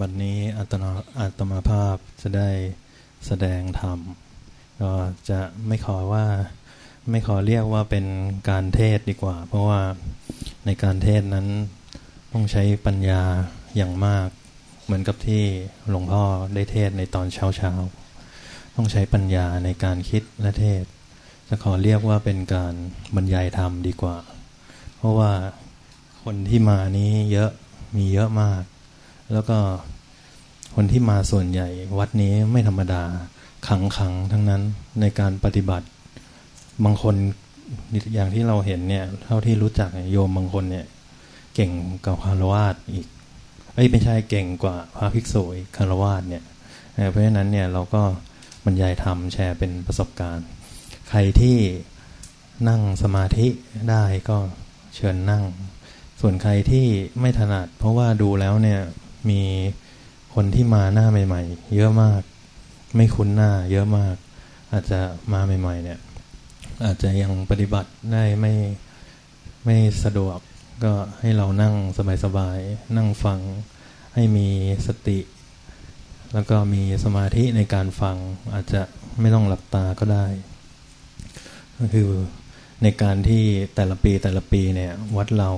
บัดนนี้อัตนาอัตมาภาพจะได้แสดงธรรม ก็จะไม่ขอว่าไม่ขอเรียกว่าเป็นการเทศดีกว่า เพราะว่าในการเทศนั้นต้องใช้ปัญญาอย่างมาก เหมือนกับที่หลวงพ่อได้เทศในตอนเช้าเช้าต้องใช้ปัญญาในการคิดและเทศ จะขอเรียกว่าเป็นการบรรยายธรรมดีกว่า เพราะว่าคนที่มานี้เยอะมีเยอะมาก แล้วก็คนที่มาส่วนใหญ่วัดนี้ไม่ธรรมดาขังขังทั้งนั้นในการปฏิบัติ บางคนอย่างที่เราเห็นเนี่ย เท่าที่รู้จักโยมบางคนเนี่ย เก่งกับคารวาสอีกเอ้ยไม่ใช่เก่งกว่าพระภิกษุคารวาสเนี่ยเพราะฉะนั้นเนี่ยเราก็บรรยายธรรมแชร์เป็นประสบการณ์ ใครที่นั่งสมาธิได้ก็เชิญนั่ง ส่วนใครที่ไม่ถนัด เพราะว่าดูแล้วเนี่ย มีคนที่มาหน้าใหม่ ๆ เยอะมาก ไม่คุ้นหน้า เยอะมาก อาจจะมาใหม่ ๆ เนี่ย อาจจะยังปฏิบัติได้ไม่ไม่สะดวกก็ให้เรานั่งสบายๆนั่งฟังให้มีสติ แล้วก็มีสมาธิในการฟัง อาจจะไม่ต้องหลับตาก็ได้ ก็คือในการที่แต่ละปีแต่ละปีเนี่ยวัดเรา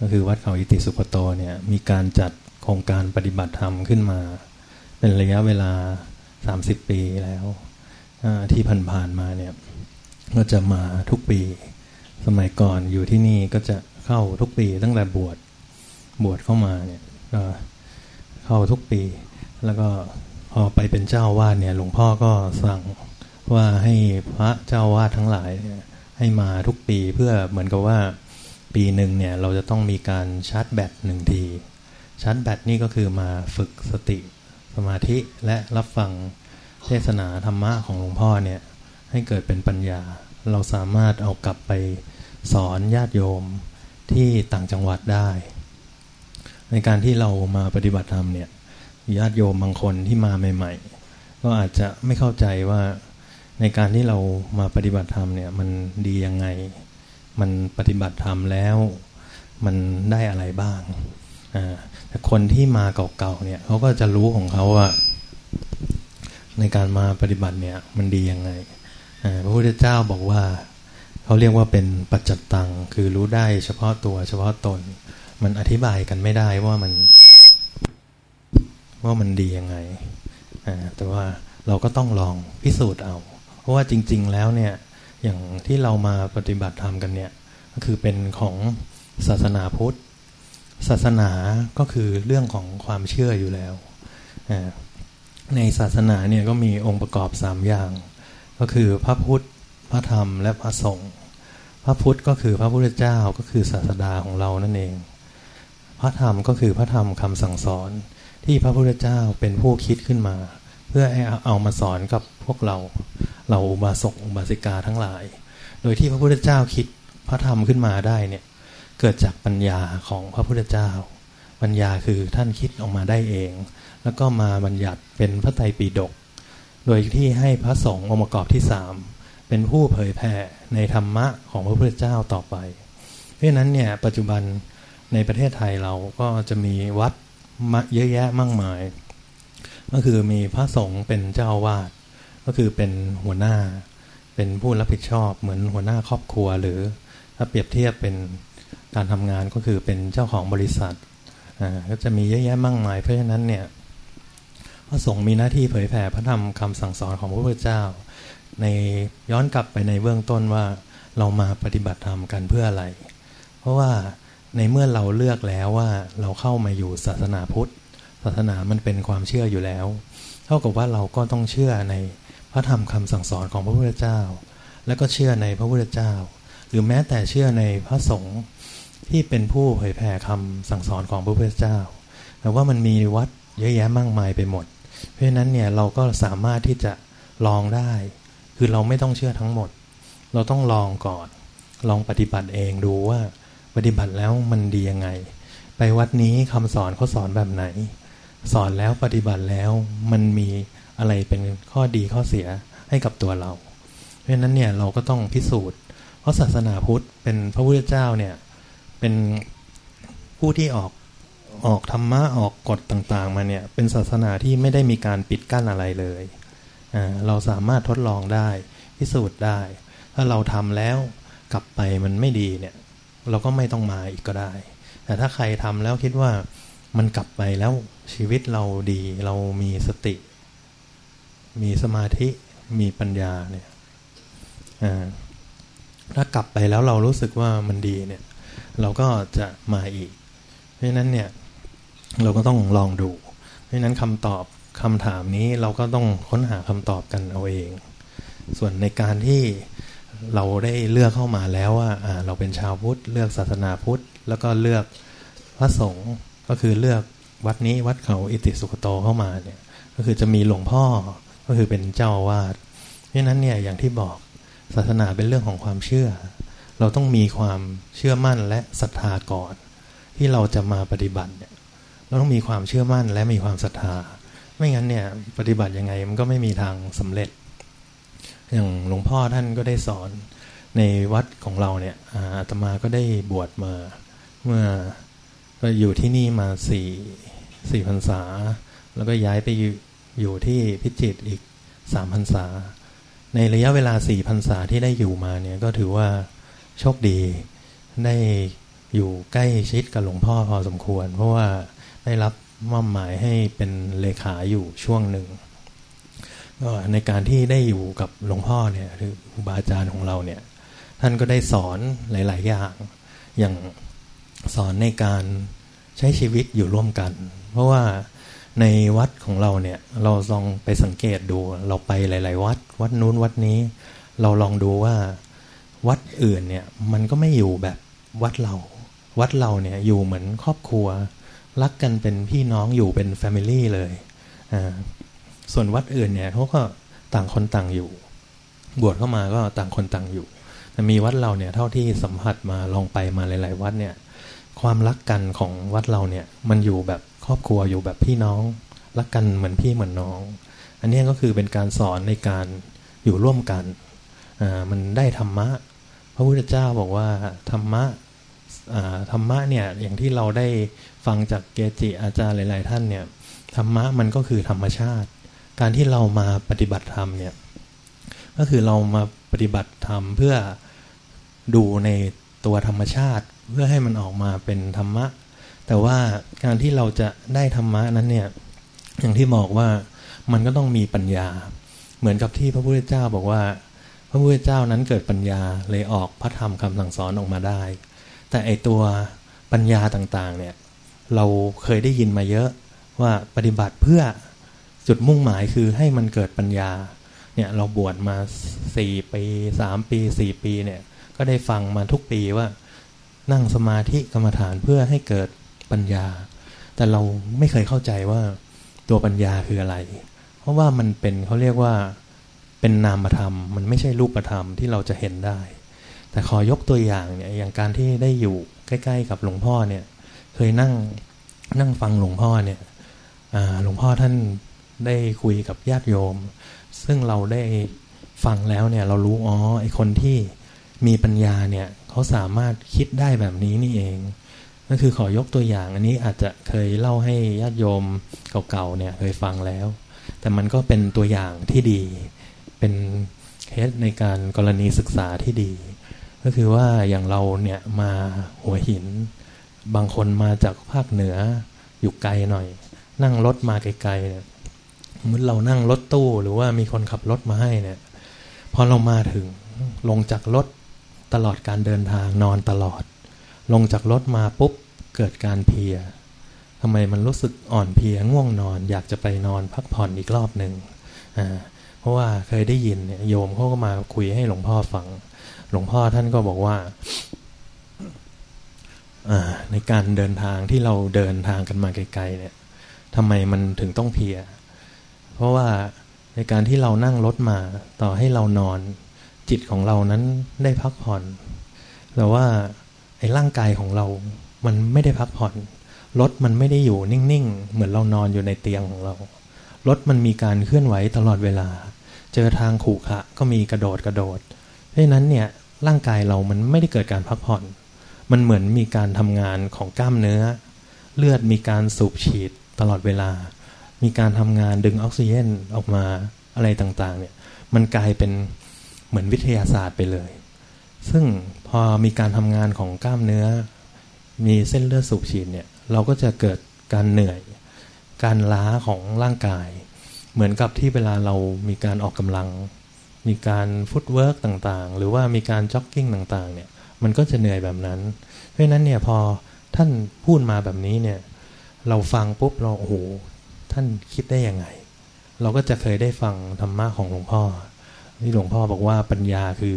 ก็คือวัดเขาอิติสุปโตเนี่ยมีการจัด โครงการปฏิบัติธรรมขึ้นมา เป็นระยะเวลา 30 ปีแล้วที่ผ่านๆมาเนี่ยก็จะมาทุกปี สมัยก่อนอยู่ที่นี่ก็จะเข้าทุกปีตั้งแต่บวชบวชเข้ามาเนี่ยก็เข้าทุกปี แล้วก็พอไปเป็นเจ้าวาดเนี่ยหลวงพ่อก็สั่งว่าให้พระเจ้าวาดทั้งหลายให้มาทุกปีเพื่อเหมือนกับว่าปีหนึ่งเนี่ยเราจะต้องมีการชาร์จแบตหนึ่งที ชาร์จแบตนี่ก็คือมาฝึกสติสมาธิและรับฟังเทศนาธรรมะของหลวงพ่อเนี่ยให้เกิดเป็นปัญญา เราสามารถเอากลับไปสอนญาติโยมที่ต่างจังหวัดได้ ในการที่เรามาปฏิบัติธรรมเนี่ยญาติโยมบางคนที่มาใหม่ ๆ ก็อาจจะไม่เข้าใจว่าในการที่เรามาปฏิบัติธรรมเนี่ยมันดียังไง มันปฏิบัติธรรมแล้ว มันได้อะไรบ้างแต่ คนที่มาเก่าๆเนี่ยเขาก็จะรู้ของเขาว่า ในการมาปฏิบัติเนี่ยมันดียังไงพระพุทธเจ้าบอกว่าเขาเรียกว่าเป็นปัจจตังคือรู้ได้เฉพาะตัวเฉพาะตน มันอธิบายกันไม่ได้ว่ามัน ว่ามันดียังไงแต่ว่าเราก็ต้องลองพิสูจน์เอา เพราะว่าจริง ๆ แล้วเนี่ยอย่างที่เรามาปฏิบัติธรรมกันเนี่ยก็คือเป็นของศาสนาพุทธ ศาสนาก็คือเรื่องของความเชื่ออยู่แล้ว ในศาสนาเนี่ยก็มีองค์ประกอบสามอย่าง ก็คือพระพุทธ พระธรรม และพระสงฆ์ พระพุทธก็คือพระพุทธเจ้าก็คือศาสดาของเรานั่นเอง พระธรรมก็คือพระธรรมคำสั่งสอนที่พระพุทธเจ้าเป็นผู้คิดขึ้นมา เพื่อให้เอามาสอนกับพวกเรา เราอุบาสกอุบาสิกาทั้งหลาย โดยที่พระพุทธเจ้าคิดพระธรรมขึ้นมาได้เนี่ย เกิดจากปัญญาของพระพุทธเจ้า ปัญญาคือท่านคิดออกมาได้เอง แล้วก็มาบัญญัติเป็นพระไตรปิฎกโดยที่ให้พระสงฆ์องค์ประกอบที่สามเป็นผู้เผยแผ่ในธรรมะของพระพุทธเจ้าต่อไป เพราะนั้นเนี่ยปัจจุบันในประเทศไทยเราก็จะมีวัดเยอะแยะมากมาย ก็คือมีพระสงฆ์เป็นเจ้าวาดก็คือเป็นหัวหน้า เป็นผู้รับผิดชอบเหมือนหัวหน้าครอบครัวหรือถ้าเปรียบเทียบเป็น การทำงานก็คือเป็นเจ้าของบริษัทก็จะมีเยอะแยะมากมาย เพราะฉะนั้นเนี่ยพระสงฆ์มีหน้าที่เผยแผ่พระธรรมคำสั่งสอนของพระพุทธเจ้า ในย้อนกลับไปในเบื้องต้นว่าเรามาปฏิบัติธรรมกันเพื่ออะไร เพราะว่าในเมื่อเราเลือกแล้วว่าเราเข้ามาอยู่ศาสนาพุทธ ศาสนามันเป็นความเชื่ออยู่แล้ว เท่ากับว่าเราก็ต้องเชื่อในพระธรรมคำสั่งสอนของพระพุทธเจ้า และก็เชื่อในพระพุทธเจ้า หรือแม้แต่เชื่อในพระสงฆ์ ที่เป็นผู้เผยแผ่คำสั่งสอนของพระพุทธเจ้าแต่ว่ามันมีวัดเยอะแยะมากมายไปหมด เพราะฉะนั้นเนี่ยเราก็สามารถที่จะลองได้ คือเราไม่ต้องเชื่อทั้งหมด เราต้องลองก่อน ลองปฏิบัติเองดูว่า ปฏิบัติแล้วมันดียังไง ไปวัดนี้คำสอนเขาสอนแบบไหน สอนแล้วปฏิบัติแล้วมันมีอะไรเป็นข้อดีข้อเสียให้กับตัวเรา เพราะฉะนั้นเนี่ยเราก็ต้องพิสูจน์ เพราะศาสนาพุทธเป็นพระพุทธเจ้าเนี่ย เป็นผู้ที่ออกออกธรรมะออกกฎต่างๆ มาเนี่ยเป็นศาสนาที่ไม่ได้มีการปิดกั้นอะไรเลยเราสามารถทดลองได้พิสูจน์ได้ ถ้าเราทำแล้วกลับไปมันไม่ดีเนี่ย เราก็ไม่ต้องมาอีกก็ได้ แต่ถ้าใครทำแล้วคิดว่ามันกลับไปแล้วชีวิตเราดี เรามีสติ มีสมาธิมีปัญญาเนี่ยถ้ากลับไปแล้วเรารู้สึกว่ามันดีเนี่ย เราก็จะมาอีก เพราะฉะนั้นเนี่ยเราก็ต้องลองดู เพราะฉะนั้นคำตอบคำถามนี้เราก็ต้องค้นหาคำตอบกันเอาเอง ส่วนในการที่เราได้เลือกเข้ามาแล้วว่าเราเป็นชาวพุทธเลือกศาสนาพุทธ แล้วก็เลือกพระสงฆ์ก็คือเลือกวัดนี้วัดเขาอิติสุขโตเข้ามาเนี่ยก็คือจะมีหลวงพ่อก็คือเป็นเจ้าวาดเพราะนั้นเนี่ยอย่างที่บอกศาสนาเป็นเรื่องของความเชื่อ เราต้องมีความเชื่อมั่นและศรัทธาก่อน ที่เราจะมาปฏิบัติเนี่ยเราต้องมีความเชื่อมั่นและมีความศรัทธา ไม่งั้นเนี่ยปฏิบัติยังไงมันก็ไม่มีทางสำเร็จ อย่างหลวงพ่อท่านก็ได้สอนในวัดของเราเนี่ยอาตมาก็ได้บวชมาเมื่อก็อยู่ที่นี่มาสี่สี่พรรษา แล้วก็ย้ายไปอยู่ที่พิจิตรอีกสามพรรษา ในระยะเวลาสี่พรรษาที่ได้อยู่มาเนี่ยก็ถือว่า โชคดีได้อยู่ใกล้ชิดกับหลวงพ่อพอสมควร เพราะว่าได้รับมอบหมายให้เป็นเลขาอยู่ช่วงหนึ่งก็ในการที่ได้อยู่กับหลวงพ่อเนี่ยคือครูบาอาจารย์ของเราเนี่ยท่านก็ได้สอนหลาย ๆ อย่าง อย่างสอนในการใช้ชีวิตอยู่ร่วมกัน เพราะว่าในวัดของเราเนี่ยเราลองไปสังเกตดู เราไปหลาย ๆ วัด วัดนู้นวัดนี้ เราลองดูว่า วัดอื่นเนี่ยมันก็ไม่อยู่แบบวัดเรา วัดเราเนี่ยอยู่เหมือนครอบครัว รักกันเป็นพี่น้องอยู่เป็นแฟมิลี่เลยอ่าส่วนวัดอื่นเนี่ยเขาก็ต่างคนต่างอยู่ บวชเข้ามาก็ต่างคนต่างอยู่แต่มีวัดเราเนี่ยเท่าที่สัมผัสมาลองไปมาหลาย ๆ วัดเนี่ยความรักกันของวัดเราเนี่ยมันอยู่แบบครอบครัวอยู่แบบพี่น้อง รักกันเหมือนพี่เหมือนน้อง อันนี้ก็คือเป็นการสอนในการอยู่ร่วมกันอ่ามันได้ธรรมะ พระพุทธเจ้าบอกว่าธรรมะธรรมะเนี่ยอย่างที่เราได้ฟังจากเกจิอาจารย์หลาย ๆ ท่านเนี่ยธรรมะมันก็คือธรรมชาติ การที่เรามาปฏิบัติธรรมเนี่ยก็คือเรามาปฏิบัติธรรมเพื่อดูในตัวธรรมชาติ เพื่อให้มันออกมาเป็นธรรมะ แต่ว่าการที่เราจะได้ธรรมะนั้นเนี่ยอย่างที่บอกว่ามันก็ต้องมีปัญญา เหมือนกับที่พระพุทธเจ้าบอกว่า พระพุทธเจ้านั้นเกิดปัญญาเลยออกพระธรรมคำสั่งสอนออกมาได้ แต่ไอตัวปัญญาต่างๆเนี่ยเราเคยได้ยินมาเยอะว่าปฏิบัติเพื่อจุดมุ่งหมายคือให้มันเกิดปัญญาเนี่ยเราบวชมาสี่ปีสามปีสี่ปีเนี่ยก็ได้ฟังมาทุกปีว่านั่งสมาธิกรรมฐานเพื่อให้เกิดปัญญา แต่เราไม่เคยเข้าใจว่าตัวปัญญาคืออะไร เพราะว่ามันเป็นเขาเรียกว่า เป็นนามธรรม มันไม่ใช่รูปธรรมที่เราจะเห็นได้ แต่ขอยกตัวอย่างเนี่ยอย่างการที่ได้อยู่ใกล้ ๆ กับหลวงพ่อเนี่ย เคยนั่งนั่งฟังหลวงพ่อเนี่ยหลวงพ่อท่านได้คุยกับญาติโยม ซึ่งเราได้ฟังแล้วเนี่ยเรารู้อ๋อไอคนที่มีปัญญาเนี่ยเขาสามารถคิดได้แบบนี้นี่เอง ก็คือขอยกตัวอย่างอันนี้อาจจะเคยเล่าให้ญาติโยมเก่าๆเนี่ยเคยฟังแล้ว แต่มันก็เป็นตัวอย่างที่ดี เป็นเคสในการกรณีศึกษาที่ดี ก็คือว่าอย่างเราเนี่ยมาหัวหิน บางคนมาจากภาคเหนืออยู่ไกลหน่อย นั่งรถมาไกลๆเนี่ยเมื่อเรานั่งรถตู้หรือว่ามีคนขับรถมาให้เนี่ยพอเรามาถึงลงจากรถตลอดการเดินทางนอนตลอด ลงจากรถมาปุ๊บเกิดการเพียทำไมมันรู้สึกอ่อนเพลียง่วงนอน อยากจะไปนอนพักผ่อนอีกรอบหนึ่งอ่า เพราะว่าเคยได้ยินโยมเขาก็มาคุยให้หลวงพ่อฟัง หลวงพ่อท่านก็บอกว่าในการเดินทางที่เราเดินทางกันมาไกลๆเนี่ยทำไมมันถึงต้องเพีย เพราะว่าในการที่เรานั่งรถมาต่อให้เรานอน จิตของเรานั้นได้พักผ่อน แต่ว่าไอ้ร่างกายของเรา มันไม่ได้พักผ่อนรถมันไม่ได้อยู่นิ่งๆ เหมือนเรานอนอยู่ในเตียงของเรารถมันมีการเคลื่อนไหวตลอดเวลา เจอทางขู่ขะก็มีกระโดดกระโดด เพราะนั้นเนี่ยร่างกายเรามันไม่ได้เกิดการพักผ่อน มันเหมือนมีการทำงานของกล้ามเนื้อ เลือดมีการสูบฉีดตลอดเวลา มีการทำงานดึงออกซิเจนออกมาอะไรต่างๆเนี่ยมันกลายเป็นเหมือนวิทยาศาสตร์ไปเลย ซึ่งพอมีการทำงานของกล้ามเนื้อ มีเส้นเลือดสูบฉีดเนี่ยเราก็จะเกิดการเหนื่อย การล้าของร่างกาย เหมือนกับที่เวลาเรามีการออกกำลัง มีการ footwork ต่างๆ หรือว่ามีการจ็อกกิ้งต่างๆเนี่ยมันก็จะเหนื่อยแบบนั้น เพราะฉะนั้นเนี่ยพอท่านพูดมาแบบนี้เนี่ยเราฟังปุ๊บเราโอ้โหท่านคิดได้ยังไง เราก็จะเคยได้ฟังธรรมะของหลวงพ่อที่หลวงพ่อบอกว่าปัญญาคือ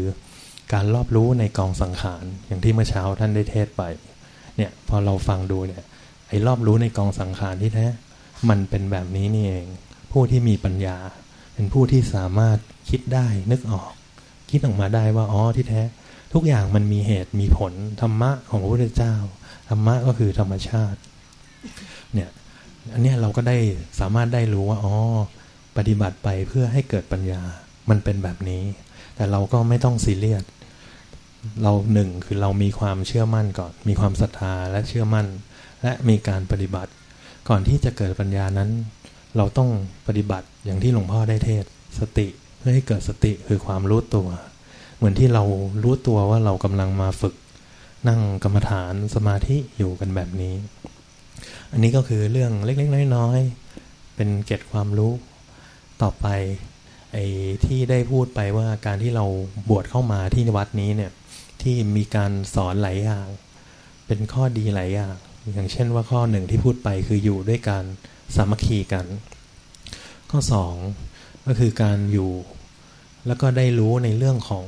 การรอบรู้ในกองสังขารอย่างที่เมื่อเช้าท่านได้เทศไปเนี่ยพอเราฟังดูเนี่ยไอ้รอบรู้ในกองสังขารที่แท้มันเป็นแบบนี้นี่เอง ผู้ที่มีปัญญา เป็นผู้ที่สามารถคิดได้นึกออก คิดออกมาได้ว่าอ๋อที่แท้ ทุกอย่างมันมีเหตุมีผลธรรมะของพระพุทธเจ้าธรรมะก็คือธรรมชาติเนี่ยอันนี้เราก็ได้สามารถได้รู้ว่าอ๋อปฏิบัติไปเพื่อให้เกิดปัญญามันเป็นแบบนี้ แต่เราก็ไม่ต้องซีเรียสเราหนึ่งคือเรามีความเชื่อมั่นก่อน มีความศรัทธาและเชื่อมั่น และมีการปฏิบัติ ก่อนที่จะเกิดปัญญานั้น เราต้องปฏิบัติอย่างที่หลวงพ่อได้เทศสติเพื่อให้เกิดสติคือความรู้ตัว เหมือนที่เรารู้ตัวว่าเรากำลังมาฝึก นั่งกรรมฐานสมาธิอยู่กันแบบนี้ อันนี้ก็คือเรื่องเล็กๆน้อยๆเป็นเก็บความรู้ต่อไปไอ้ที่ได้พูดไปว่าการที่เราบวชเข้ามาที่วัดนี้เนี่ยที่มีการสอนหลายอย่าง เป็นข้อดีหลายอย่าง อย่างเช่นว่าข้อหนึ่งที่พูดไปคืออยู่ด้วยการ สามัคคีกัน ข้อสองก็คือการอยู่แล้วก็ได้รู้ในเรื่องของ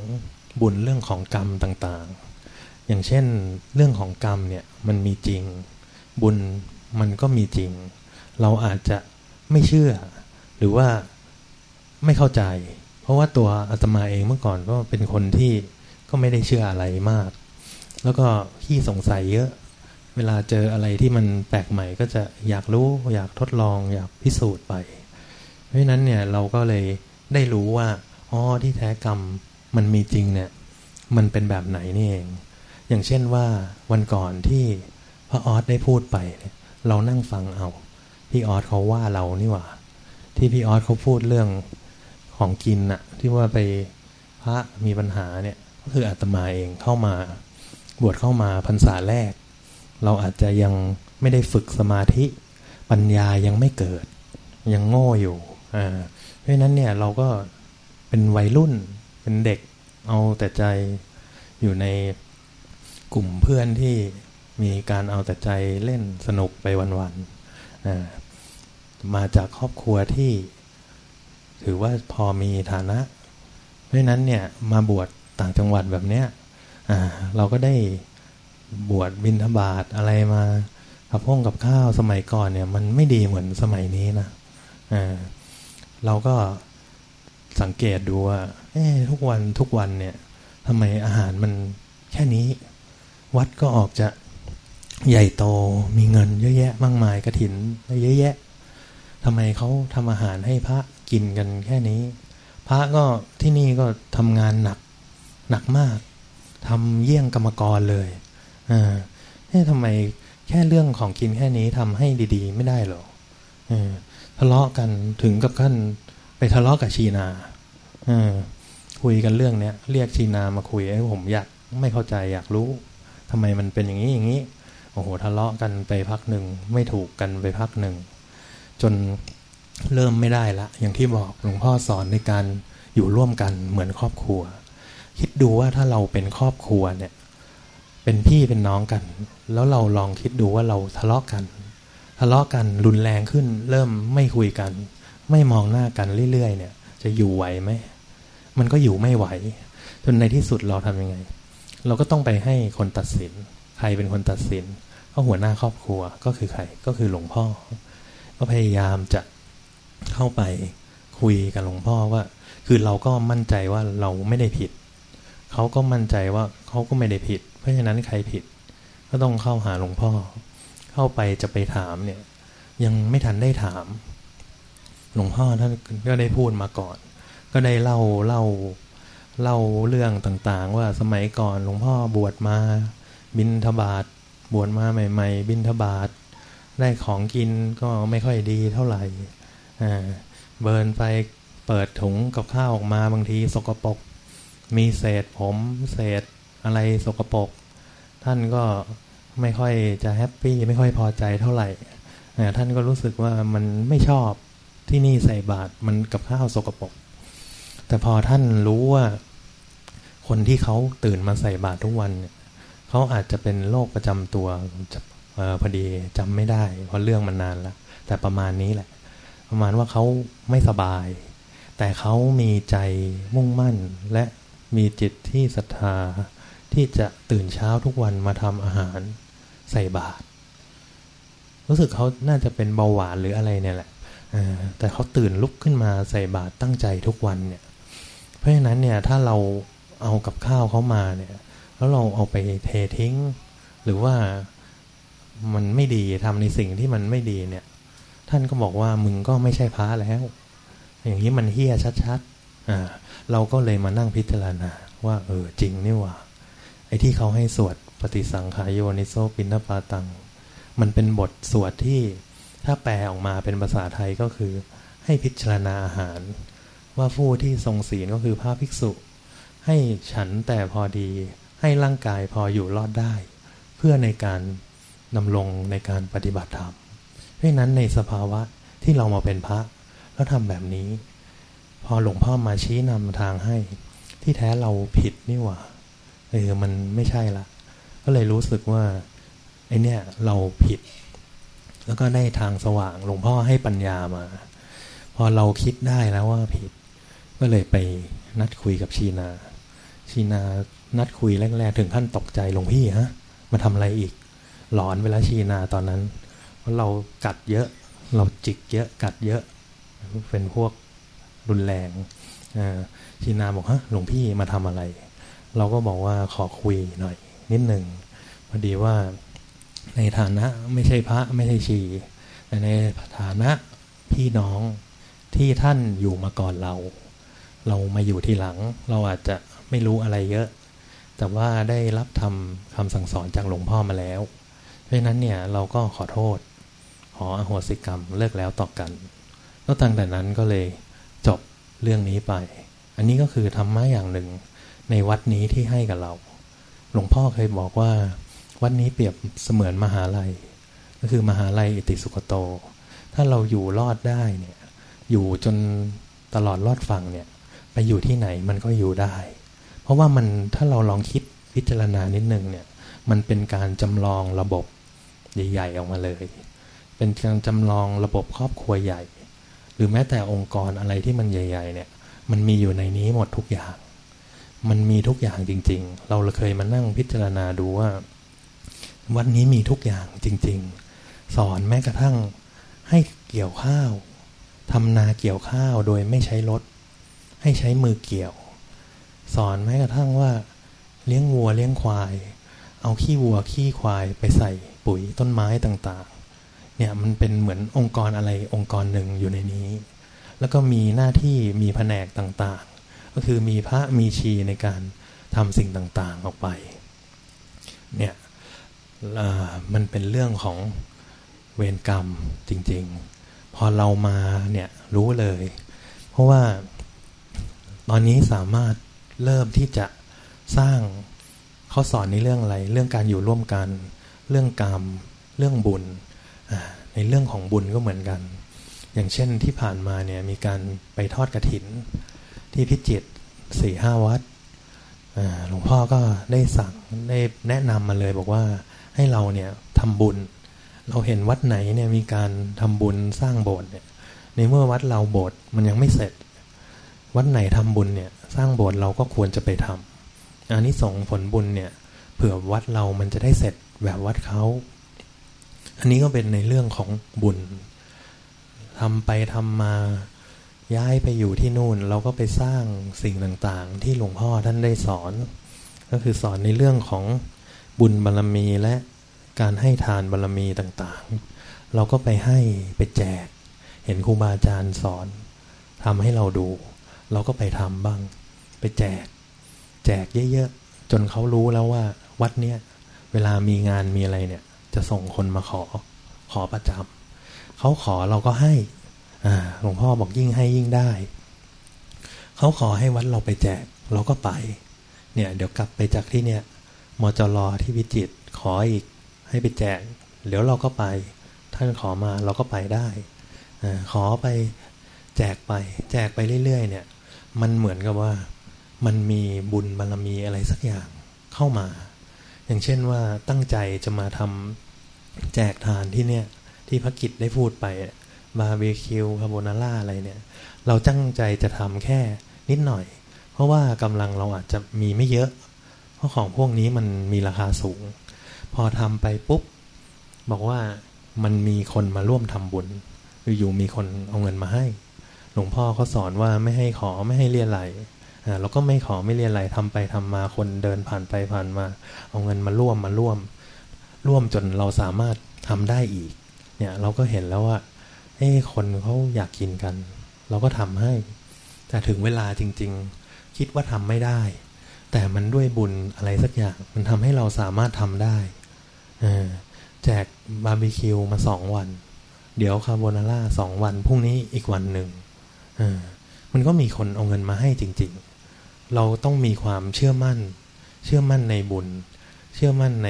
บุญเรื่องของกรรมต่างๆ อย่างเช่นเรื่องของกรรมเนี่ยมันมีจริง บุญมันก็มีจริง เราอาจจะไม่เชื่อ หรือว่าไม่เข้าใจ เพราะว่าตัวอาตมาเองเมื่อก่อนก็เป็นคนที่ก็ไม่ได้เชื่ออะไรมาก แล้วก็ขี้สงสัยเยอะ เวลาเจออะไรที่มันแปลกใหม่ก็จะอยากรู้อยากทดลองอยากพิสูจน์ไป เพราะฉะนั้นเนี่ยเราก็เลยได้รู้ว่าอ๋อที่แท้กรรมมันมีจริงเนี่ยมันเป็นแบบไหนนี่เอง อย่างเช่นว่าวันก่อนที่พระออสได้พูดไปเรานั่งฟังเอาพี่ออสเขาว่าเรานี่หว่า ที่พี่ออสเขาพูดเรื่องของกินน่ะ ที่ว่าไปพระมีปัญหาเนี่ยก็คืออาตมาเองเข้ามา บวชเข้ามาพรรษาแรก เราอาจจะยังไม่ได้ฝึกสมาธิปัญญายังไม่เกิด ยังโง่อยู่อ่าเพราะนั้นเนี่ยเราก็เป็นวัยรุ่นเป็นเด็กเอาแต่ใจอยู่ในกลุ่มเพื่อนที่มีการเอาแต่ใจเล่นสนุกไปวันๆมาจากครอบครัวที่ถือว่าพอมีฐานะ เพราะนั้นเนี่ยมาบวชต่างจังหวัดแบบเนี้ยเราก็ได้ บวชบินทบาทอะไรมากับพ่งกับข้าวสมัยก่อนเนี่ย มันไม่ดีเหมือนสมัยนี้นะเราก็สังเกตดูว่าทุกวันทุกวันเนี่ยทำไมอาหารมันแค่นี้ วัดก็ออกจะใหญ่โตมีเงินเยอะแยะมากมายกระถินเยอะแยะทำไมเขาทำอาหารให้พระกินกันแค่นี้ พระก็ที่นี่ก็ทำงานหนักหนักมากทำเยี่ยงกรรมกรเลย อ่าเฮ้ทำไมแค่เรื่องของกินแค่นี้ทำให้ดีๆ ไม่ได้หรออทะเลาะกันถึงกับขั้นไปทะเลาะกับชีนาอคุยกันเรื่องเนี้ยเรียกชีนามาคุยให้ผมอยากไม่เข้าใจอยากรู้ทำไมมันเป็นอย่างนี้อย่างนี้โอ้โหทะเลาะกันไปพักหนึ่งไม่ถูกกันไปพักหนึ่ง จนเริ่มไม่ได้ละ อย่างที่บอกหลวงพ่อสอนในการอยู่ร่วมกันเหมือนครอบครัว คิดดูว่าถ้าเราเป็นครอบครัวเนี่ย เป็นพี่เป็นน้องกัน แล้วเราลองคิดดูว่าเราทะเลาะกัน ทะเลาะกันรุนแรงขึ้น เริ่มไม่คุยกัน ไม่มองหน้ากันเรื่อยๆเนี่ย จะอยู่ไหวไหมมันก็อยู่ไม่ไหวจนในที่สุดเราทำยังไง เราก็ต้องไปให้คนตัดสิน ใครเป็นคนตัดสินก็หัวหน้าครอบครัวก็คือใครก็คือหลวงพ่อ ก็พยายามจะเข้าไปคุยกับหลวงพ่อว่า คือเราก็มั่นใจว่าเราไม่ได้ผิด เขาก็มั่นใจว่าเขาก็ไม่ได้ผิด ราะฉะนั้นใครผิดก็ต้องเข้าหาหลวงพ่อ เข้าไปจะไปถามเนี่ยยังไม่ทันได้ถาม หลวงพ่อท่านก็ได้พูดมาก่อน ก็ได้เล่าเล่าเล่าเรื่องต่างๆ ว่าสมัยก่อนหลวงพ่อบวชมาบินทบาทบวชมาใหม่ ๆ บินทบาทได้ของกินก็ไม่ค่อยดีเท่าไหร่อ่าเบิร์นไปเปิดถุงกับข้าวออกมาบางทีสกปรกมีเศษผมเศษ อะไรสกปรกท่านก็ไม่ค่อยจะแฮปปี้ไม่ค่อยพอใจเท่าไหร่ท่านก็รู้สึกว่ามันไม่ชอบที่นี่ใส่บาตรมันกับข้าวสกปรกแต่พอท่านรู้ว่าคนที่เขาตื่นมาใส่บาตรทุกวันเขาอาจจะเป็นโรคประจำตัวอพอดีจำไม่ได้ เพราะเรื่องมันนานแล้วแต่ประมาณนี้แหละ ประมาณว่าเขาไม่สบาย แต่เขามีใจมุ่งมั่นและมีจิตที่ศรัทธา ที่จะตื่นเช้าทุกวันมาทำอาหารใส่บาตรรู้สึกเขาน่าจะเป็นเบาหวานหรืออะไรเนี่ยแหละแต่เขาตื่นลุกขึ้นมาใส่บาตรตั้งใจทุกวันเนี่ย เพราะฉะนั้นเนี่ยถ้าเราเอากับข้าวเขามาเนี่ย แล้วเราเอาไปเททิ้ง หรือว่ามันไม่ดีทำในสิ่งที่มันไม่ดีเนี่ย ท่านก็บอกว่ามึงก็ไม่ใช่พระแล้ว อย่างนี้มันเฮี้ยชัดๆอ่าเราก็เลยมานั่งพิจารณาว่า เออจริงนี่ว่า ไอ้ที่เขาให้สวดปฏิสังขายโยนิโซปินนปาตัง มันเป็นบทสวดที่ถ้าแปลออกมาเป็นภาษาไทยก็คือ ให้พิจารณาอาหาร ว่าผู้ที่ทรงศีลก็คือพระภิกษุ ให้ฉันแต่พอดีให้ร่างกายพออยู่รอดได้ เพื่อในการดำรงในการปฏิบัติธรรมเพราะนั้นในสภาวะที่เรามาเป็นพระแล้วทำแบบนี้ พอหลวงพ่อมาชี้นำทางให้ ที่แท้เราผิดนี่หว่า เออมันไม่ใช่ละ ก็เลยรู้สึกว่าไอเนี้ยเราผิด แล้วก็ได้ทางสว่างหลวงพ่อให้ปัญญามา พอเราคิดได้แล้วว่าผิด ก็เลยไปนัดคุยกับชีนา ชีนานัดคุยแรกๆถึงขั้นตกใจหลวงพี่ฮะมาทำอะไรอีก หลอนเวลาชีนาตอนนั้น เพราะเรากัดเยอะ เราจิกเยอะกัดเยอะ เป็นพวกรุนแรงชีนาบอกฮะหลวงพี่มาทำอะไร เราก็บอกว่าขอคุยหน่อย นิดหนึ่งพอดีว่าในฐานะไม่ใช่พระไม่ใช่ชีแต่ในฐานะพี่น้องที่ท่านอยู่มาก่อนเรา เรามาอยู่ทีหลัง เราอาจจะไม่รู้อะไรเยอะ แต่ว่าได้รับทำคำสั่งสอนจากหลวงพ่อมาแล้ว เพราะนั้นเนี่ยเราก็ขอโทษ ขออโหสิกรรมเลิกแล้วต่อกันก็ตั้งแต่นั้นก็เลยจบเรื่องนี้ไป อันนี้ก็คือธรรมะอย่างหนึ่ง ในวัดนี้ที่ให้กับเรา หลวงพ่อเคยบอกว่า วัดนี้เปรียบเสมือนมหาลัย ก็คือมหาลัยอิติสุกโต ถ้าเราอยู่รอดได้เนี่ยอยู่จนตลอดรอดฝั่งเนี่ยไปอยู่ที่ไหนมันก็อยู่ได้ เพราะว่ามันถ้าเราลองคิดพิจารณานิดนึงเนี่ยมันเป็นการจำลองระบบใหญ่ๆออกมาเลย เป็นการจำลองระบบครอบครัวใหญ่ หรือแม้แต่องค์กรอะไรที่มันใหญ่ ๆ เนี่ย มันมีอยู่ในนี้หมดทุกอย่าง มันมีทุกอย่างจริง ๆ เราเคยมานั่งพิจารณาดูว่า วันนี้มีทุกอย่างจริง ๆ สอนแม้กระทั่งให้เกี่ยวข้าวทำนาเกี่ยวข้าวโดยไม่ใช้รถ ให้ใช้มือเกี่ยว สอนแม้กระทั่งว่า เลี้ยงวัวเลี้ยงควาย เอาขี้วัวขี้ควายไปใส่ปุ๋ยต้นไม้ต่างๆ เนี่ยมันเป็นเหมือนองค์กรอะไรองค์กรหนึ่งอยู่ในนี้ แล้วก็มีหน้าที่มีแผนกต่างๆ ก็คือมีพระมีชีในการทำสิ่งต่างๆออกไปเนี่ยมันเป็นเรื่องของเวรกรรมจริง ๆ พอเรามาเนี่ยรู้เลย เพราะว่าตอนนี้สามารถเริ่มที่จะสร้างเขาสอนในเรื่องอะไร เรื่องการอยู่ร่วมกัน เรื่องกรรม เรื่องบุญ ในเรื่องของบุญก็เหมือนกัน อย่างเช่นที่ผ่านมาเนี่ยมีการไปทอดกระถิน ที่พิจิตสี่ห้าวัดหลวงพ่อก็ได้สั่งได้แนะนำมาเลยบอกว่าให้เราเนี่ยทำบุญ เราเห็นวัดไหนเนี่ยมีการทำบุญสร้างโบสถ์เนี่ยในเมื่อวัดเราโบสถ์มันยังไม่เสร็จ วัดไหนทำบุญเนี่ยสร้างโบสถ์เราก็ควรจะไปทำอันนี้ส่งผลบุญเนี่ยเผื่อวัดเรามันจะได้เสร็จแบบวัดเขาอันนี้ก็เป็นในเรื่องของบุญทำไปทำมา ย้ายไปอยู่ที่นู่นเราก็ไปสร้างสิ่งต่างๆ ที่หลวงพ่อท่านได้สอน ก็คือสอนในเรื่องของบุญบารรมีและการให้ทานบารรมีต่างๆ เราก็ไปให้ไปแจก เห็นครูบาอาจารย์สอนทำให้เราดู เราก็ไปทำบ้าง ไปแจก แจกเยอะๆจนเขารู้แล้วว่า วัดเนี้ยเวลามีงานมีอะไรเนี่ย จะส่งคนมาขอขอประจำเขาขอเราก็ให้ หลวงพ่อบอกยิ่งให้ยิ่งได้ เขาขอให้วัดเราไปแจกเราก็ไป เนี่ยเดี๋ยวกลับไปจากที่เนี่ยมจรที่วิจิตขออีกให้ไปแจก เดี๋ยวเราก็ไป ท่านขอมาเราก็ไปได้อขอไปแจกไป แจกไปเรื่อยๆ เนี่ย มันเหมือนกับว่ามันมีบุญบารรมีอะไรสักอย่างเข้ามา อย่างเช่นว่าตั้งใจจะมาทำแจกทานที่เนี่ยที่พระกิจได้พูดไป บาร์บีคิวคาโบนาร่าอะไรเนี่ย เราตั้งใจจะทำแค่นิดหน่อย เพราะว่ากำลังเราอาจจะมีไม่เยอะ เพราะของพวกนี้มันมีราคาสูง พอทำไปปุ๊บ บอกว่ามันมีคนมาร่วมทำบุญอยู่มีคนเอาเงินมาให้ หลวงพ่อเขาสอนว่าไม่ให้ขอไม่ให้เรียรไรเราก็ไม่ขอไม่เรียนอะไรทำไปทำมาคนเดินผ่านไปผ่านมา เอาเงินมาร่วมมาร่วม ร่วมจนเราสามารถทำได้อีก เนี่ยเราก็เห็นแล้วว่า เอ้คนเขาอยากกินกัน เราก็ทำให้ แต่ถึงเวลาจริง ๆ คิดว่าทำไม่ได้ แต่มันด้วยบุญอะไรสักอย่าง มันทำให้เราสามารถทำได้แจกบาร์บีคิวมาสองวัน เดี๋ยวคาโบนาร่าสองวันพรุ่งนี้อีกวันหนึ่งมันก็มีคนเอาเงินมาให้จริง ๆ เราต้องมีความเชื่อมั่น เชื่อมั่นในบุญ เชื่อมั่นใน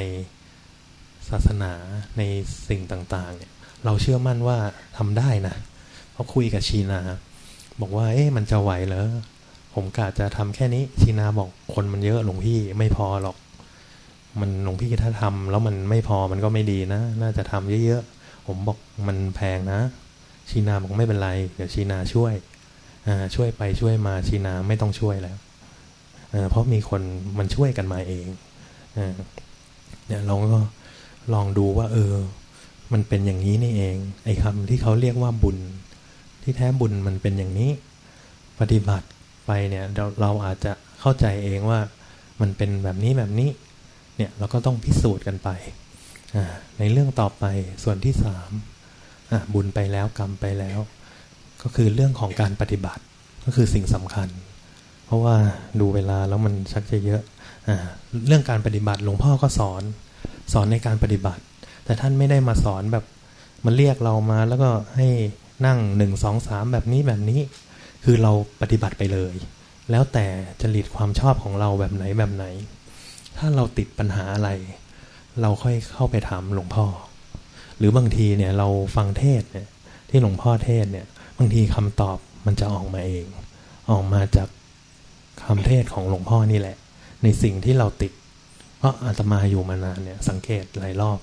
ศาสนาในสิ่งต่าง ๆ เนี่ย เราเชื่อมั่นว่าทำได้นะเพราะคุยกับชีนา บอกว่า เอ๊ะมันจะไหวเหรอผมกะจะทำแค่นี้ชีนาบอกคนมันเยอะหลวงพี่ไม่พอหรอก มันหลวงพี่ถ้าทำแล้วมันไม่พอมันก็ไม่ดีนะ น่าจะทำเยอะๆผมบอกมันแพงนะ ชีนาบอกไม่เป็นไร เดี๋ยวชีนาช่วยช่วยไปช่วยมาชีนาไม่ต้องช่วยแล้วเพราะมีคนมันช่วยกันมาเองเนี่ยเราก็ลองดูว่า เออ มันเป็นอย่างนี้นี่เอง ไอ้คำที่เขาเรียกว่าบุญ ที่แท้บุญมันเป็นอย่างนี้ ปฏิบัติไปเนี่ยเราเราอาจจะเข้าใจเองว่ามันเป็นแบบนี้แบบนี้ เนี่ยเราก็ต้องพิสูจน์กันไป ในเรื่องต่อไปส่วนที่สามบุญไปแล้วกรรมไปแล้ว ก็คือเรื่องของการปฏิบัติก็คือสิ่งสำคัญ เพราะว่าดูเวลาแล้วมันชักจะเยอะอเรื่องการปฏิบัติหลวงพ่อก็สอน สอนในการปฏิบัติ แต่ท่านไม่ได้มาสอนแบบมันเรียกเรามาแล้วก็ให้นั่งหนึ่งสองสามแบบนี้แบบนี้ คือเราปฏิบัติไปเลย แล้วแต่จริตความชอบของเราแบบไหนแบบไหน ถ้าเราติดปัญหาอะไร เราค่อยเข้าไปถามหลวงพ่อ หรือบางทีเนี่ยเราฟังเทศเนี่ยที่หลวงพ่อเทศเนี่ย บางทีคำตอบมันจะออกมาเอง ออกมาจากคำเทศของหลวงพ่อนี่แหละ ในสิ่งที่เราติด เพราะอาตมาอยู่มานานเนี่ยสังเกตหลายรอบ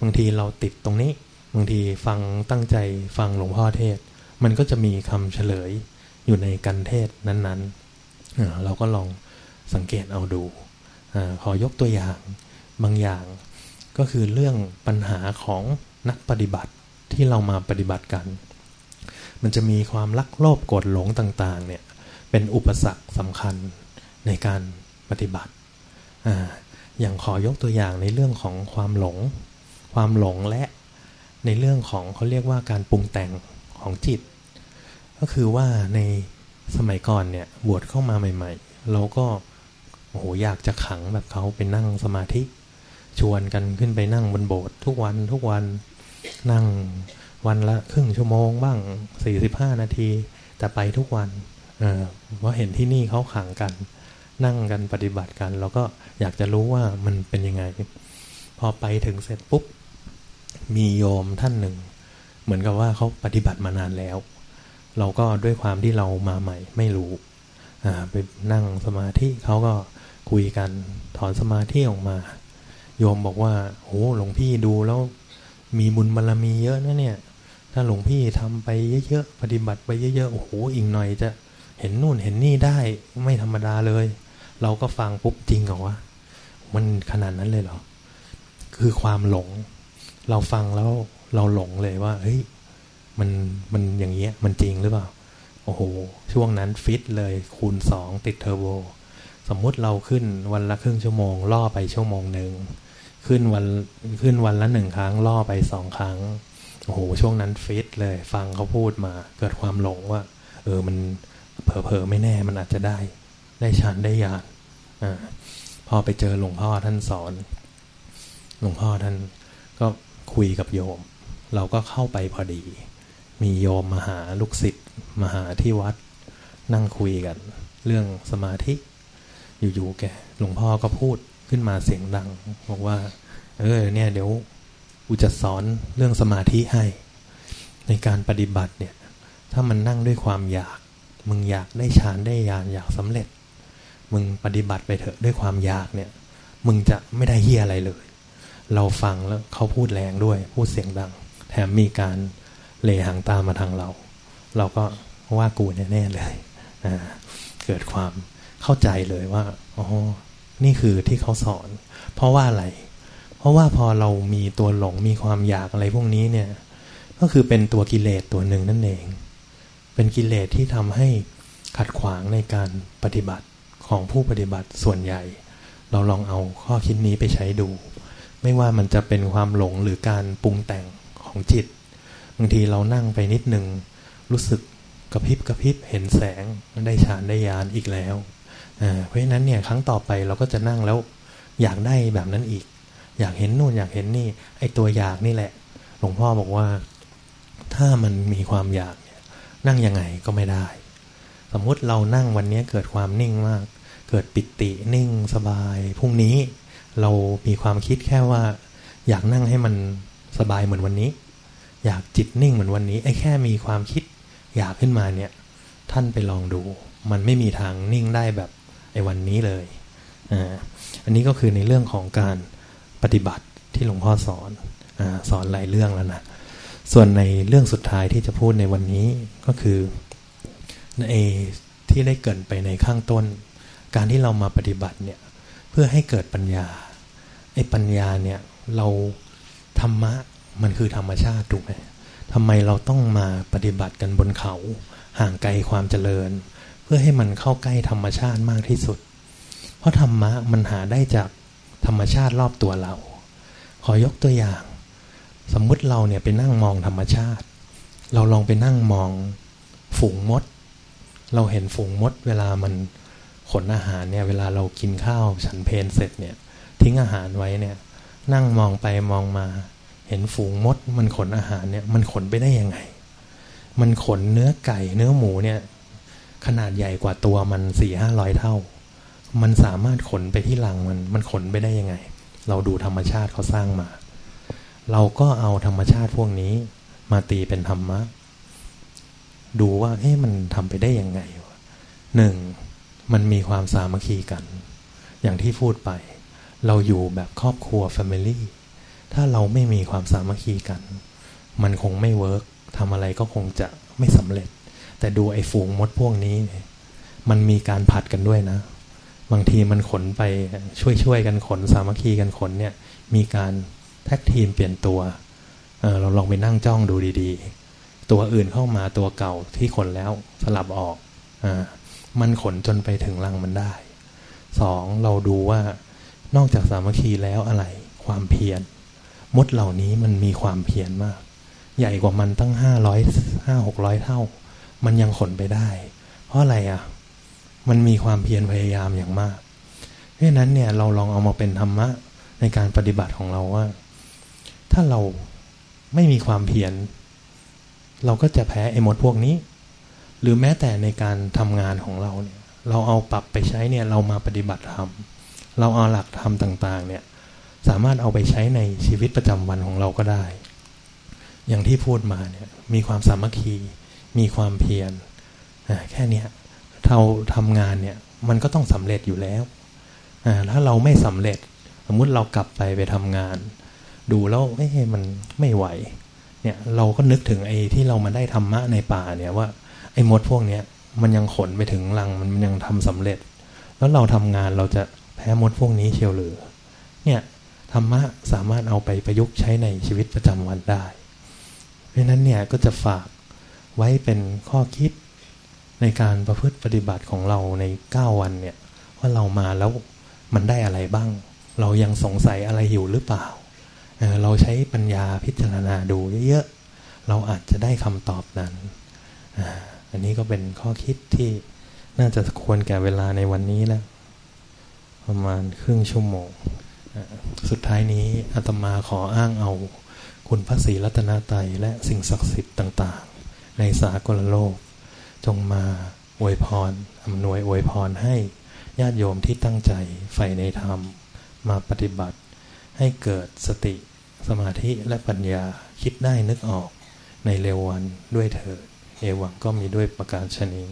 บางทีเราติดตรงนี้ บางทีฟังตั้งใจฟังหลวงพ่อเทศ มันก็จะมีคำเฉลยอยู่ในกันเทศนั้นๆ เราก็ลองสังเกตเอาดูอขอยกตัวอย่างบางอย่าง ก็คือเรื่องปัญหาของนักปฏิบัติที่เรามาปฏิบัติกัน มันจะมีความลักโลภโกรธหลงต่างๆเนี่ยเป็นอุปสรรคสำคัญในการปฏิบัติออย่างขอยกตัวอย่างในเรื่องของความหลง ความหลงและในเรื่องของเขาเรียกว่าการปรุงแต่งของจิต ก็คือว่าในสมัยก่อนเนี่ยบวชเข้ามาใหม่ ๆ เราก็โอ้โหอยากจะขังแบบเขาไปนั่งสมาธิ ชวนกันขึ้นไปนั่งบนโบสถ์ทุกวันทุกวันนั่งวันละครึ่งชั่วโมงบ้าง 45 นาที แต่ไปทุกวันเพราะเห็นที่นี่เขาขังกัน นั่งกันปฏิบัติกันเราก็อยากจะรู้ว่ามันเป็นยังไง พอไปถึงเสร็จปุ๊บ มีโยมท่านหนึ่ง เหมือนกับว่าเขาปฏิบัติมานานแล้ว เราก็ด้วยความที่เรามาใหม่ไม่รู้ไปนั่งสมาธิเขาก็คุยกันถอนสมาธิออกมา โยมบอกว่าโอ้หลวงพี่ดูแล้วมีบุญบารรมีเยอะนะเนี่ย ถ้าหลวงพี่ทำไปเยอะๆปฏิบัติไปเยอะๆโอ้โหอีกหน่อยจะเห็นนู่นเห็นนี่ได้ไม่ธรรมดาเลย เราก็ฟังปุ๊บจริงเหรอวะมันขนาดนั้นเลยเหรอ คือความหลง เราฟังแล้วเราหลงเลยว่า เฮ้ย มันมันอย่างเงี้ย มันจริงหรือเปล่า โอ้โห ช่วงนั้นฟิตเลยคูณสองติดเทอร์โบ สมมุติเราขึ้นวันละครึ่งชั่วโมง ล่อไปชั่วโมงหนึ่ง ขึ้นวันขึ้นวันละหนึ่งครั้ง ล่อไปสองครั้ง โอ้โห ช่วงนั้นฟิตเลย ฟังเขาพูดมา เกิดความหลงว่า เออ มันเผลอๆไม่แน่ มันอาจจะได้ ได้ฌานได้ญาณอพอไปเจอหลวงพ่อท่านสอน หลวงพ่อท่านก็ คุยกับโยม เราก็เข้าไปพอดี มีโยมมาหาลูกศิษย์มาหาที่วัด นั่งคุยกัน เรื่องสมาธิ อยู่ๆแกหลวงพ่อก็พูดขึ้นมาเสียงดัง บอกว่า เออเนี่ยเดี๋ยวกูจะสอนเรื่องสมาธิให้ ในการปฏิบัติเนี่ย ถ้ามันนั่งด้วยความอยาก มึงอยากได้ฌานได้ญาณอยากสำเร็จ มึงปฏิบัติไปเถอะด้วยความอยากเนี่ย มึงจะไม่ได้เฮียอะไรเลย เราฟังแล้วเขาพูดแรงด้วย พูดเสียงดัง แถมมีการเลหางตามาทางเรา เราก็ว่ากูแน่ๆเลยเกิดความเข้าใจเลยว่าอ๋อนี่คือที่เขาสอน เพราะว่าอะไร เพราะว่าพอเรามีตัวหลงมีความอยากอะไรพวกนี้เนี่ย ก็คือเป็นตัวกิเลสตัวหนึ่งนั่นเอง เป็นกิเลสที่ทำให้ขัดขวางในการปฏิบัติของผู้ปฏิบัติส่วนใหญ่ เราลองเอาข้อคิดนี้ไปใช้ดู ไม่ว่ามันจะเป็นความหลงหรือการปรุงแต่งของจิต บางทีเรานั่งไปนิดหนึ่งรู้สึกกระพริบกระพริบเห็นแสงได้ฌานได้ยานอีกแล้ว เพราะฉะนั้นเนี่ยครั้งต่อไปเราก็จะนั่งแล้วอยากได้แบบนั้นอีก อยากเห็นนู่นอยากเห็นนี่ ไอตัวอยากนี่แหละ หลวงพ่อบอกว่าถ้ามันมีความอยากเนี่ยนั่งยังไงก็ไม่ได้ สมมุติเรานั่งวันนี้เกิดความนิ่งมาก เกิดปิตินิ่งสบายพรุ่งนี้ เรามีความคิดแค่ว่า อยากนั่งให้มันสบายเหมือนวันนี้ อยากจิตนิ่งเหมือนวันนี้ไอ้แค่มีความคิด อยากขึ้นมาเนี่ย ท่านไปลองดู มันไม่มีทางนิ่งได้แบบไอ้วันนี้เลยอ่าอันนี้ก็คือในเรื่องของการปฏิบัติที่หลวงพ่อสอนอสอนหลายเรื่องแล้วนะส่วนในเรื่องสุดท้ายที่จะพูดในวันนี้ก็คือในที่ได้เกินไปในข้างต้น การที่เรามาปฏิบัติเนี่ยเพื่อให้เกิดปัญญา อ้ปัญญาเนี่ยเราธรรมะมันคือธรรมชาติถูกไหมทำไมเราต้องมาปฏิบัติกันบนเขา ห่างไกลความเจริญ เพื่อให้มันเข้าใกล้ธรรมชาติมากที่สุด เพราะธรรมะมันหาได้จากธรรมชาติรอบตัวเรา ขอยกตัวอย่าง สมมุติเราเนี่ยไปนั่งมองธรรมชาติ เราลองไปนั่งมองฝูงมด เราเห็นฝูงมดเวลามันขนอาหารเนี่ยเวลาเรากินข้าวฉันเพนเสร็จเนี่ย ทิ้งอาหารไว้เนี่ย นั่งมองไปมองมา เห็นฝูงมด มันขนอาหารเนี่ย มันขนไปได้ยังไง มันขนเนื้อไก่เนื้อหมูเนี่ย ขนาดใหญ่กว่าตัวมันสี่ห้าร้อยเท่า มันสามารถขนไปที่หลังมันมันขนไปได้ยังไง เราดูธรรมชาติเขาสร้างมา เราก็เอาธรรมชาติพวกนี้มาตีเป็นธรรมะ ดูว่าเฮ้มันทำไปได้ยังไงหนึ่งมันมีความสามัคคีกัน อย่างที่พูดไป เราอยู่แบบครอบครัว family ถ้าเราไม่มีความสามัคคีกัน มันคงไม่ work ทำอะไรก็คงจะไม่สำเร็จ แต่ดูไอ้ฝูงมดพวกนี้ มันมีการผลัดกันด้วยนะ บางทีมันขนไปช่วยช่วยกันขน สามัคคีกันขนเนี่ย มีการแท็กทีมเปลี่ยนตัวเเราลองไปนั่งจ้องดูดีๆ ตัวอื่นเข้ามาตัวเก่าที่ขนแล้วสลับออกอมันขนจนไปถึงรังมันได้สองเราดูว่า นอกจากสามัคคีแล้วอะไร ความเพียรมดเหล่านี้มันมีความเพียรมาก ใหญ่กว่ามันตั้งห้าร้อยห้าหกร้อยเท่า มันยังขนไปได้ เพราะอะไรอะ มันมีความเพียรพยายามอย่างมาก เพราะนั้นเนี่ยเราลองเอามาเป็นธรรมะในการปฏิบัติของเราว่า ถ้าเราไม่มีความเพียรเราก็จะแพ้ไอ้มดพวกนี้ หรือแม้แต่ในการทำงานของเราเนี่ย เราเอาปรับไปใช้เนี่ยเรามาปฏิบัติธรรม เราเอาหลักธรรมต่างๆ เนี่ยสามารถเอาไปใช้ในชีวิตประจำวันของเราก็ได้ อย่างที่พูดมาเนี่ยมีความสามัคคี มีความเพียรแค่นี้เราทำงานเนี่ยมันก็ต้องสำเร็จอยู่แล้วถ้าเราไม่สำเร็จ สมมุติเรากลับไปไปทำงาน ดูแล้วเอ้มันไม่ไหวเนี่ยเราก็นึกถึงไอ้ที่เรามาได้ธรรมะในป่าเนี่ยว่าไอ้มดพวกเนี้ยมันยังขนไปถึงรังมันยังทำสำเร็จ แล้วเราทำงานเราจะ แพ้มดพวกนี้เชียวหรือเนี่ยธรรมะสามารถเอาไปประยุกต์ใช้ในชีวิตประจำวันได้ เพราะนั้นเนี่ยก็จะฝากไว้เป็นข้อคิดในการประพฤติปฏิบัติของเราใน 9 วันเนี่ยว่าเรามาแล้วมันได้อะไรบ้าง เรายังสงสัยอะไรอยู่หรือเปล่าเเราใช้ปัญญาพิจารณาดูเยอะๆ เราอาจจะได้คำตอบนั้นอันนี้ก็เป็นข้อคิดที่น่าจะควรแก่เวลาในวันนี้แล้ว ประมาณครึ่งชั่วโมง สุดท้ายนี้อาตมาขออ้างเอาคุณพระศรีรัตนตรัยและสิ่งศักดิ์สิทธิ์ต่างๆ ในสากลโลก จงมาอวยพรอำนวยอวยพรให้ญาติโยมที่ตั้งใจใฝ่ในธรรม มาปฏิบัติ ให้เกิดสติสมาธิและปัญญาคิดได้นึกออกในเร็ววันด้วยเถิด เอวังก็มีด้วยประการชนี